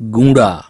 ગુંડા.